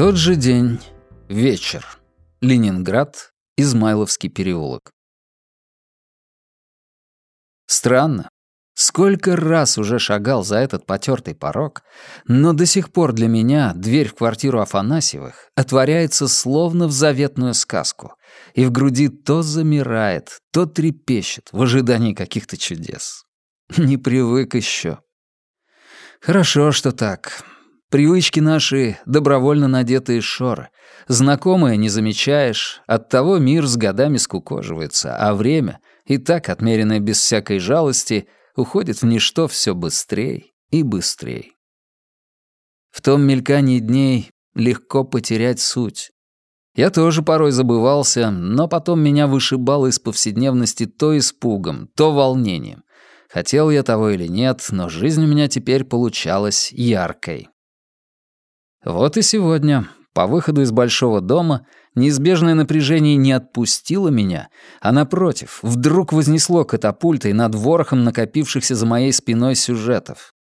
Тот же день. Вечер. Ленинград. Измайловский переулок. Странно. Сколько раз уже шагал за этот потертый порог, но до сих пор для меня дверь в квартиру Афанасьевых отворяется словно в заветную сказку, и в груди то замирает, то трепещет в ожидании каких-то чудес. Не привык еще. Хорошо, что так. Привычки наши — добровольно надетые шоры. Знакомое не замечаешь, оттого мир с годами скукоживается, а время, и так отмеренное без всякой жалости, уходит в ничто все быстрее и быстрее. В том мелькании дней легко потерять суть. Я тоже порой забывался, но потом меня вышибало из повседневности то испугом, то волнением. Хотел я того или нет, но жизнь у меня теперь получалась яркой. Вот и сегодня, по выходу из большого дома, неизбежное напряжение не отпустило меня, а напротив, вдруг вознесло катапультой над ворохом накопившихся за моей спиной сюжетов.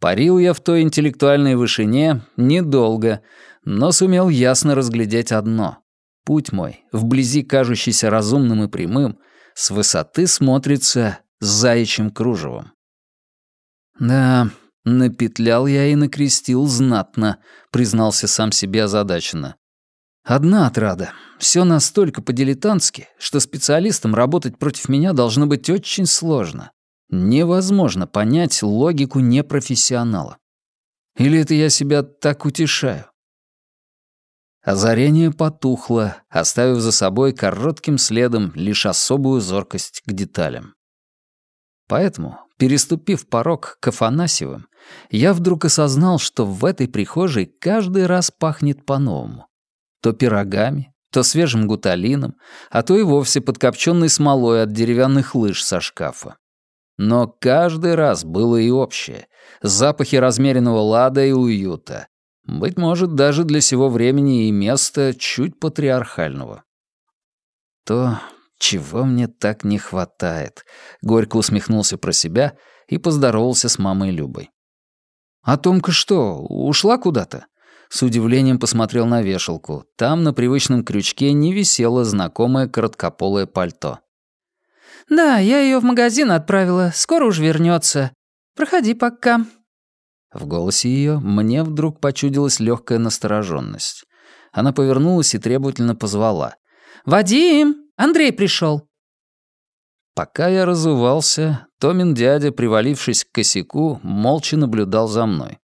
Парил я в той интеллектуальной вышине недолго, но сумел ясно разглядеть одно. Путь мой, вблизи кажущийся разумным и прямым, с высоты смотрится заячьим кружевом. Да, «Напетлял я и накрестил знатно», — признался сам себе озадаченно. «Одна отрада. Все настолько по-дилетантски, что специалистам работать против меня должно быть очень сложно. Невозможно понять логику непрофессионала. Или это я себя так утешаю?» Озарение потухло, оставив за собой коротким следом лишь особую зоркость к деталям. Поэтому, переступив порог к Афанасьевым, я вдруг осознал, что в этой прихожей каждый раз пахнет по-новому. То пирогами, то свежим гуталином, а то и вовсе подкопченной смолой от деревянных лыж со шкафа. Но каждый раз было и общее — запахи размеренного лада и уюта. Быть может, даже для сего времени и места чуть патриархального. То, чего мне так не хватает, горько усмехнулся про себя и поздоровался с мамой Любой. «А Томка что, ушла куда-то?» С удивлением посмотрел на вешалку. Там на привычном крючке не висело знакомое короткополое пальто. «Да, я ее в магазин отправила. Скоро уж вернется. Проходи пока». В голосе ее мне вдруг почудилась легкая настороженность. Она повернулась и требовательно позвала. «Вадим, Андрей пришел. Пока я разувался, Томин дядя, привалившись к косяку, молча наблюдал за мной.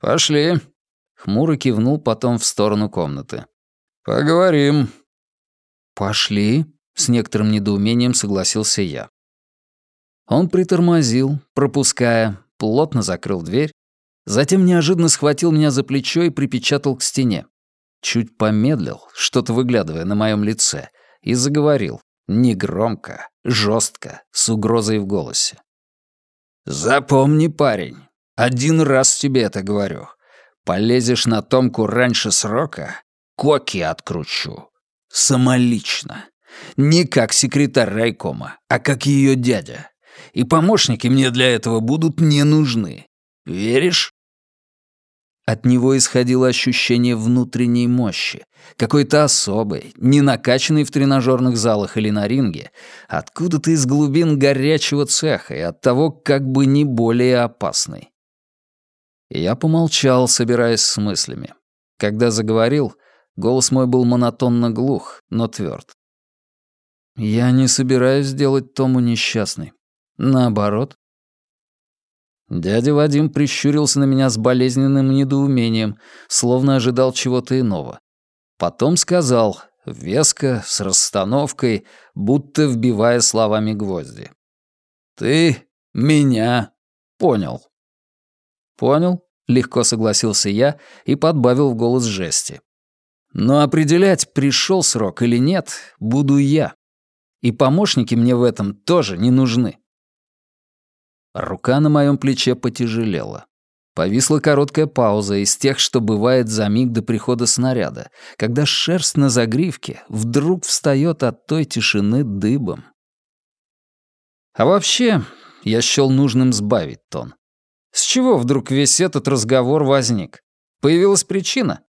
«Пошли», — хмуро кивнул потом в сторону комнаты. «Поговорим». «Пошли», — с некоторым недоумением согласился я. Он притормозил, пропуская, плотно закрыл дверь, затем неожиданно схватил меня за плечо и припечатал к стене. Чуть помедлил, что-то выглядывая на моем лице, и заговорил, Негромко, жестко, с угрозой в голосе. «Запомни, парень, один раз тебе это говорю. Полезешь на Томку раньше срока, коки откручу. Самолично. Не как секретарь райкома, а как ее дядя. И помощники мне для этого будут не нужны. Веришь?» От него исходило ощущение внутренней мощи, какой-то особой, не накачанной в тренажерных залах или на ринге, откуда-то из глубин горячего цеха и от того как бы не более опасной. Я помолчал, собираясь с мыслями. Когда заговорил, голос мой был монотонно глух, но тверд. «Я не собираюсь сделать Тому несчастной. Наоборот, Дядя Вадим прищурился на меня с болезненным недоумением, словно ожидал чего-то иного. Потом сказал, веско, с расстановкой, будто вбивая словами гвозди. «Ты меня понял». «Понял», — легко согласился я и подбавил в голос жести. «Но определять, пришел срок или нет, буду я. И помощники мне в этом тоже не нужны». Рука на моем плече потяжелела. Повисла короткая пауза из тех, что бывает за миг до прихода снаряда, когда шерсть на загривке вдруг встает от той тишины дыбом. А вообще, я счел нужным сбавить тон. С чего вдруг весь этот разговор возник? Появилась причина?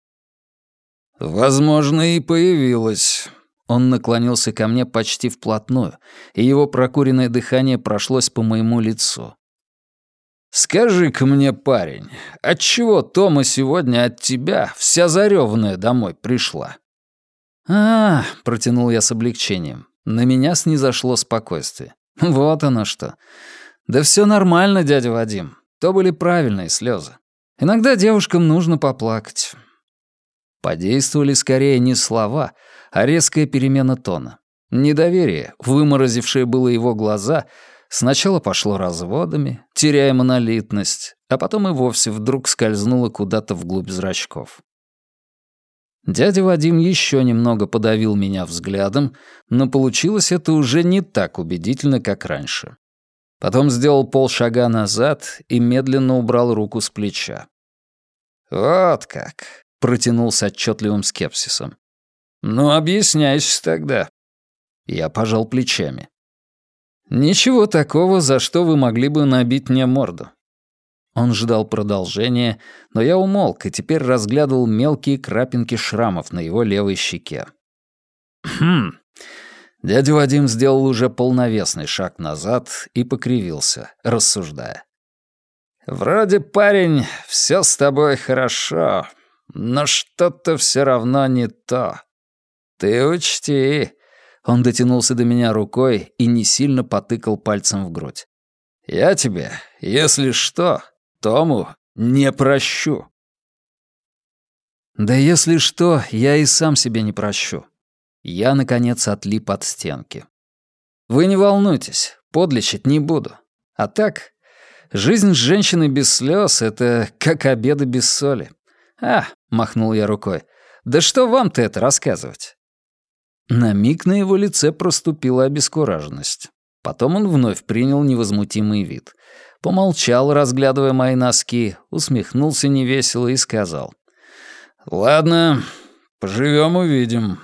«Возможно, и появилась». Он наклонился ко мне почти вплотную, и его прокуренное дыхание прошлось по моему лицу. «Скажи-ка мне, парень, отчего Тома сегодня от тебя вся зарёванная домой пришла?» а, -а, -а протянул я с облегчением. На меня снизошло спокойствие. «Вот оно что. Да все нормально, дядя Вадим. То были правильные слезы. Иногда девушкам нужно поплакать». Подействовали скорее не слова, а резкая перемена тона. Недоверие, выморозившее было его глаза — Сначала пошло разводами, теряя монолитность, а потом и вовсе вдруг скользнуло куда-то вглубь зрачков. Дядя Вадим еще немного подавил меня взглядом, но получилось это уже не так убедительно, как раньше. Потом сделал полшага назад и медленно убрал руку с плеча. «Вот как», — протянул с отчетливым скепсисом. «Ну, объясняйся тогда». Я пожал плечами. «Ничего такого, за что вы могли бы набить мне морду». Он ждал продолжения, но я умолк и теперь разглядывал мелкие крапинки шрамов на его левой щеке. «Хм...» Дядя Вадим сделал уже полновесный шаг назад и покривился, рассуждая. «Вроде, парень, все с тобой хорошо, но что-то все равно не то. Ты учти, он дотянулся до меня рукой и не сильно потыкал пальцем в грудь. «Я тебе, если что, Тому не прощу». «Да если что, я и сам себе не прощу». Я, наконец, отлип от стенки. «Вы не волнуйтесь, подлечить не буду. А так, жизнь с женщиной без слез — это как обеды без соли. А, — махнул я рукой, — да что вам-то это рассказывать? На миг на его лице проступила обескураженность. Потом он вновь принял невозмутимый вид. Помолчал, разглядывая мои носки, усмехнулся невесело и сказал. «Ладно, поживем увидим».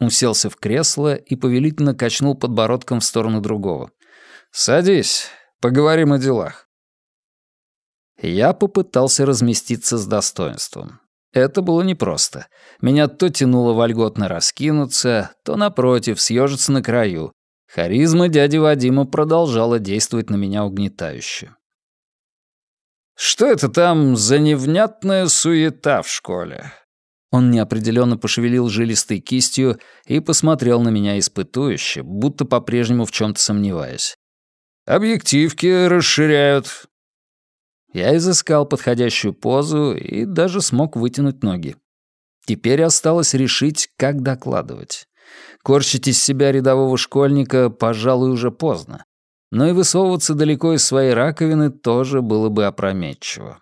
Уселся в кресло и повелительно качнул подбородком в сторону другого. «Садись, поговорим о делах». Я попытался разместиться с достоинством. Это было непросто. Меня то тянуло вольготно раскинуться, то, напротив, съежиться на краю. Харизма дяди Вадима продолжала действовать на меня угнетающе. «Что это там за невнятная суета в школе?» Он неопределенно пошевелил жилистой кистью и посмотрел на меня испытующе, будто по-прежнему в чем то сомневаясь. «Объективки расширяют, я изыскал подходящую позу и даже смог вытянуть ноги. Теперь осталось решить, как докладывать. Корчить из себя рядового школьника, пожалуй, уже поздно. Но и высовываться далеко из своей раковины тоже было бы опрометчиво.